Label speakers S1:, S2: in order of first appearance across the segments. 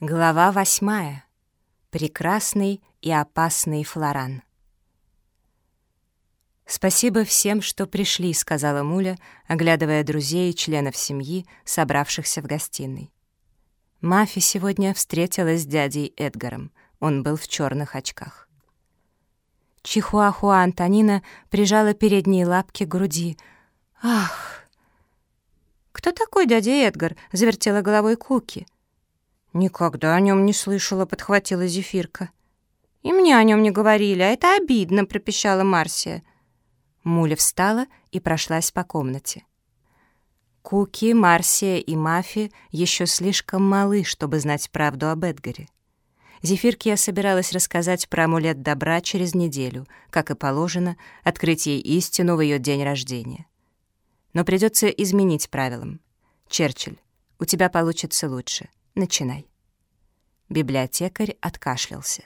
S1: Глава восьмая. Прекрасный и опасный Флоран. «Спасибо всем, что пришли», — сказала Муля, оглядывая друзей и членов семьи, собравшихся в гостиной. Мафи сегодня встретилась с дядей Эдгаром. Он был в черных очках. Чихуахуа Антонина прижала передние лапки к груди. «Ах!» «Кто такой дядя Эдгар?» — завертела головой Куки — «Никогда о нем не слышала», — подхватила Зефирка. «И мне о нем не говорили, а это обидно», — пропищала Марсия. Муля встала и прошлась по комнате. Куки, Марсия и Мафи еще слишком малы, чтобы знать правду об Эдгаре. Зефирке я собиралась рассказать про амулет добра через неделю, как и положено, открыть ей истину в ее день рождения. Но придется изменить правилам. Черчилль, у тебя получится лучше. Начинай. Библиотекарь откашлялся.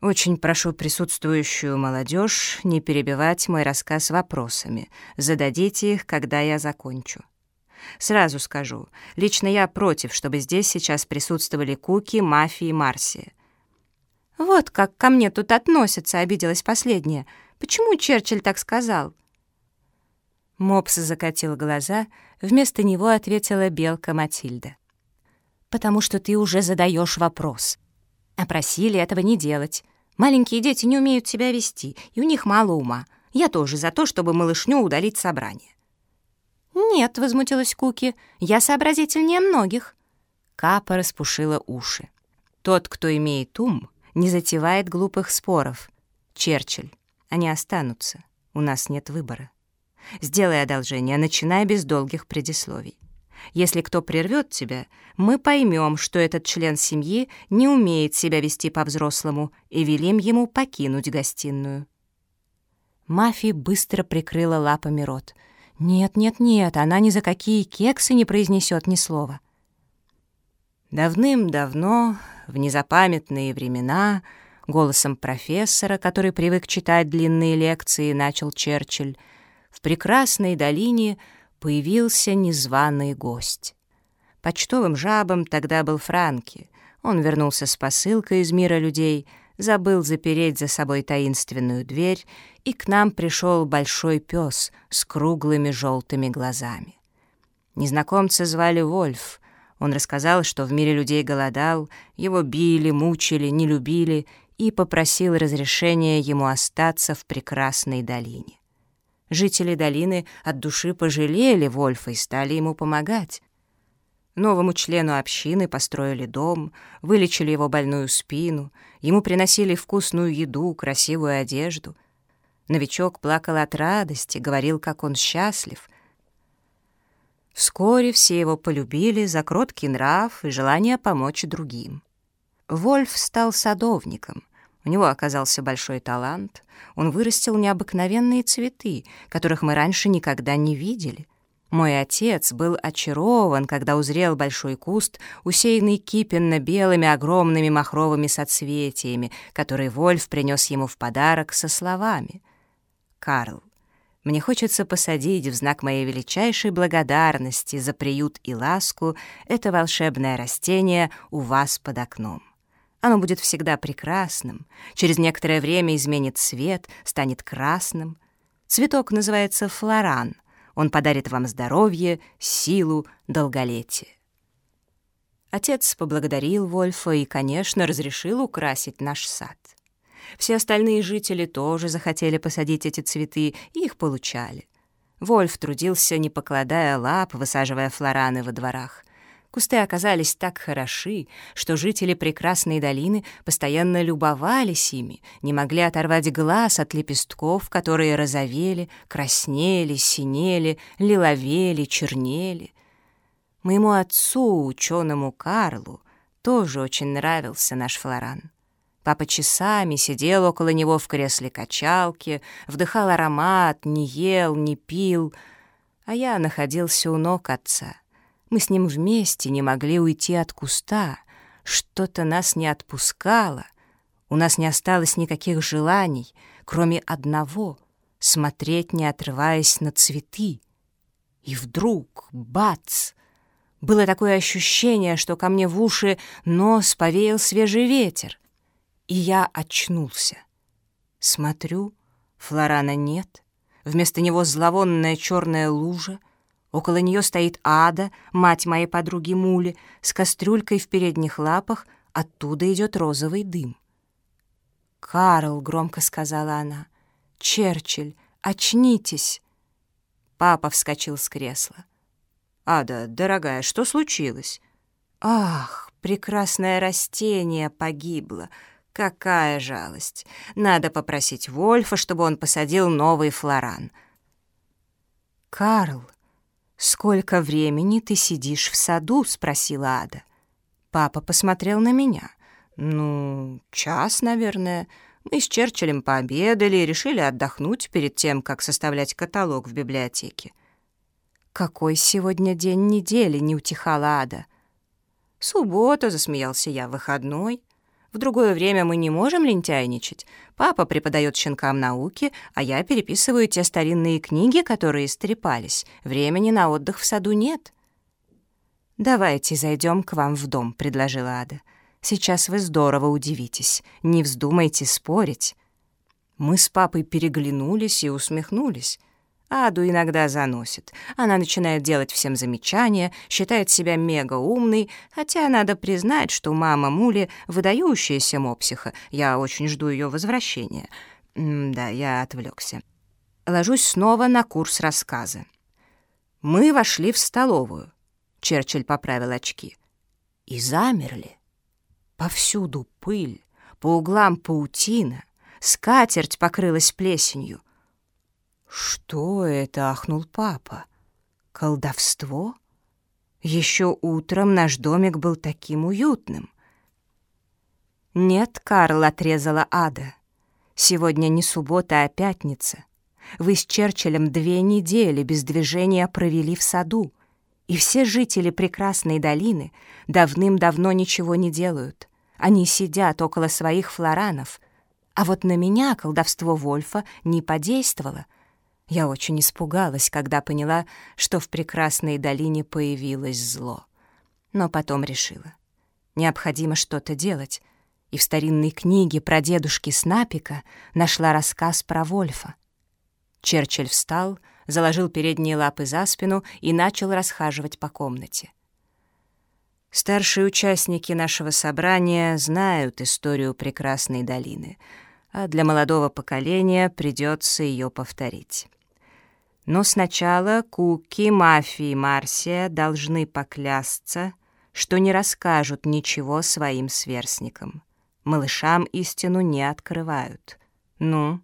S1: Очень прошу присутствующую молодежь не перебивать мой рассказ вопросами. Зададите их, когда я закончу. Сразу скажу, лично я против, чтобы здесь сейчас присутствовали Куки, Мафи и Марси. «Вот как ко мне тут относятся», — обиделась последняя. «Почему Черчилль так сказал?» Мопс закатил глаза, вместо него ответила белка Матильда. «Потому что ты уже задаешь вопрос. А просили этого не делать. Маленькие дети не умеют себя вести, и у них мало ума. Я тоже за то, чтобы малышню удалить собрание». «Нет», — возмутилась Куки, — «я сообразительнее многих». Капа распушила уши. «Тот, кто имеет ум, не затевает глупых споров. Черчилль, они останутся. У нас нет выбора». Сделай одолжение, начинай без долгих предисловий. Если кто прервет тебя, мы поймем, что этот член семьи не умеет себя вести по-взрослому и велим ему покинуть гостиную». Мафи быстро прикрыла лапами рот. «Нет, нет, нет, она ни за какие кексы не произнесет ни слова». Давным-давно, в незапамятные времена, голосом профессора, который привык читать длинные лекции, начал Черчилль, прекрасной долине появился незваный гость. Почтовым жабом тогда был Франки. Он вернулся с посылкой из мира людей, забыл запереть за собой таинственную дверь, и к нам пришел большой пес с круглыми желтыми глазами. Незнакомца звали Вольф. Он рассказал, что в мире людей голодал, его били, мучили, не любили, и попросил разрешения ему остаться в прекрасной долине. Жители долины от души пожалели Вольфа и стали ему помогать. Новому члену общины построили дом, вылечили его больную спину, ему приносили вкусную еду, красивую одежду. Новичок плакал от радости, говорил, как он счастлив. Вскоре все его полюбили за кроткий нрав и желание помочь другим. Вольф стал садовником — у него оказался большой талант. Он вырастил необыкновенные цветы, которых мы раньше никогда не видели. Мой отец был очарован, когда узрел большой куст, усеянный кипенно-белыми огромными махровыми соцветиями, который Вольф принес ему в подарок со словами. «Карл, мне хочется посадить в знак моей величайшей благодарности за приют и ласку это волшебное растение у вас под окном». Оно будет всегда прекрасным, через некоторое время изменит цвет, станет красным. Цветок называется флоран. Он подарит вам здоровье, силу, долголетие. Отец поблагодарил Вольфа и, конечно, разрешил украсить наш сад. Все остальные жители тоже захотели посадить эти цветы и их получали. Вольф трудился, не покладая лап, высаживая флораны во дворах — Кусты оказались так хороши, что жители прекрасной долины постоянно любовались ими, не могли оторвать глаз от лепестков, которые розовели, краснели, синели, лиловели, чернели. Моему отцу, ученому Карлу, тоже очень нравился наш флоран. Папа часами сидел около него в кресле качалки, вдыхал аромат, не ел, не пил, а я находился у ног отца — мы с ним вместе не могли уйти от куста. Что-то нас не отпускало. У нас не осталось никаких желаний, кроме одного — смотреть, не отрываясь на цветы. И вдруг — бац! Было такое ощущение, что ко мне в уши нос повеял свежий ветер. И я очнулся. Смотрю, Флорана нет. Вместо него зловонная черная лужа. Около нее стоит Ада, мать моей подруги Мули, с кастрюлькой в передних лапах, оттуда идет розовый дым. «Карл», — громко сказала она, — «Черчилль, очнитесь!» Папа вскочил с кресла. «Ада, дорогая, что случилось?» «Ах, прекрасное растение погибло! Какая жалость! Надо попросить Вольфа, чтобы он посадил новый флоран». «Карл, сколько времени ты сидишь в саду?» — спросила Ада. Папа посмотрел на меня. «Ну, час, наверное. Мы с Черчиллем пообедали и решили отдохнуть перед тем, как составлять каталог в библиотеке. «Какой сегодня день недели?» — не утихала Ада. «Суббота», — засмеялся я, — «выходной». В другое время мы не можем лентяйничать. Папа преподает щенкам науки, а я переписываю те старинные книги, которые истрепались. Времени на отдых в саду нет. «Давайте зайдем к вам в дом», — предложила Ада. «Сейчас вы здорово удивитесь. Не вздумайте спорить». Мы с папой переглянулись и усмехнулись. Аду иногда заносит. Она начинает делать всем замечания, считает себя мега умной, хотя надо признать, что мама Мули — выдающаяся мопсиха. Я очень жду ее возвращения. М да, я отвлекся. Ложусь снова на курс рассказа. Мы вошли в столовую. Черчилль поправил очки. И замерли. Повсюду пыль, по углам паутина, скатерть покрылась плесенью. «Что это?» — ахнул папа. «Колдовство?» Еще утром наш домик был таким уютным. «Нет, Карл», — отрезала Ада. «Сегодня не суббота, а пятница. Вы с Черчиллем две недели без движения провели в саду, и все жители прекрасной долины давным-давно ничего не делают. Они сидят около своих флоранов, а вот на меня колдовство Вольфа не подействовало — я очень испугалась, когда поняла, что в прекрасной долине появилось зло. Но потом решила. Необходимо что-то делать. И в старинной книге про дедушки Снапика нашла рассказ про Вольфа. Черчилль встал, заложил передние лапы за спину и начал расхаживать по комнате. Старшие участники нашего собрания знают историю прекрасной долины, а для молодого поколения придется ее повторить. Но сначала Куки, Мафи и Марсия должны поклясться, что не расскажут ничего своим сверстникам. Малышам истину не открывают. Ну,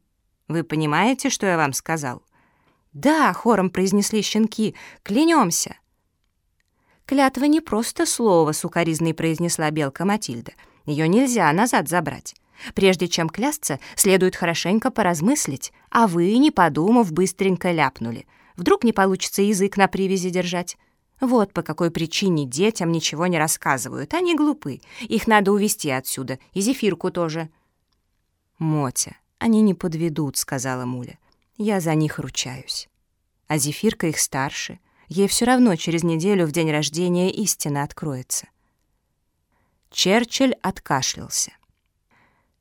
S1: вы понимаете, что я вам сказал? Да, хором произнесли щенки, клянемся. Клятва не просто слово, сукоризной произнесла белка Матильда. Ее нельзя назад забрать. Прежде чем клясться, следует хорошенько поразмыслить, а вы, не подумав, быстренько ляпнули. Вдруг не получится язык на привязи держать. Вот по какой причине детям ничего не рассказывают. Они глупы. Их надо увести отсюда. И зефирку тоже. «Мотя, они не подведут», — сказала Муля. «Я за них ручаюсь». А зефирка их старше. Ей все равно через неделю в день рождения истина откроется. Черчилль откашлялся.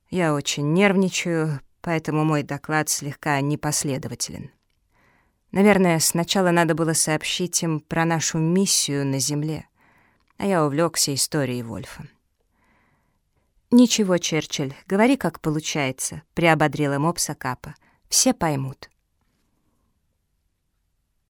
S1: Я очень нервничаю, поэтому мой доклад слегка непоследователен. Наверное, сначала надо было сообщить им про нашу миссию на Земле, а я увлекся историей Вольфа. «Ничего, Черчилль, говори, как получается», — приободрила Мопса Капа. «Все поймут».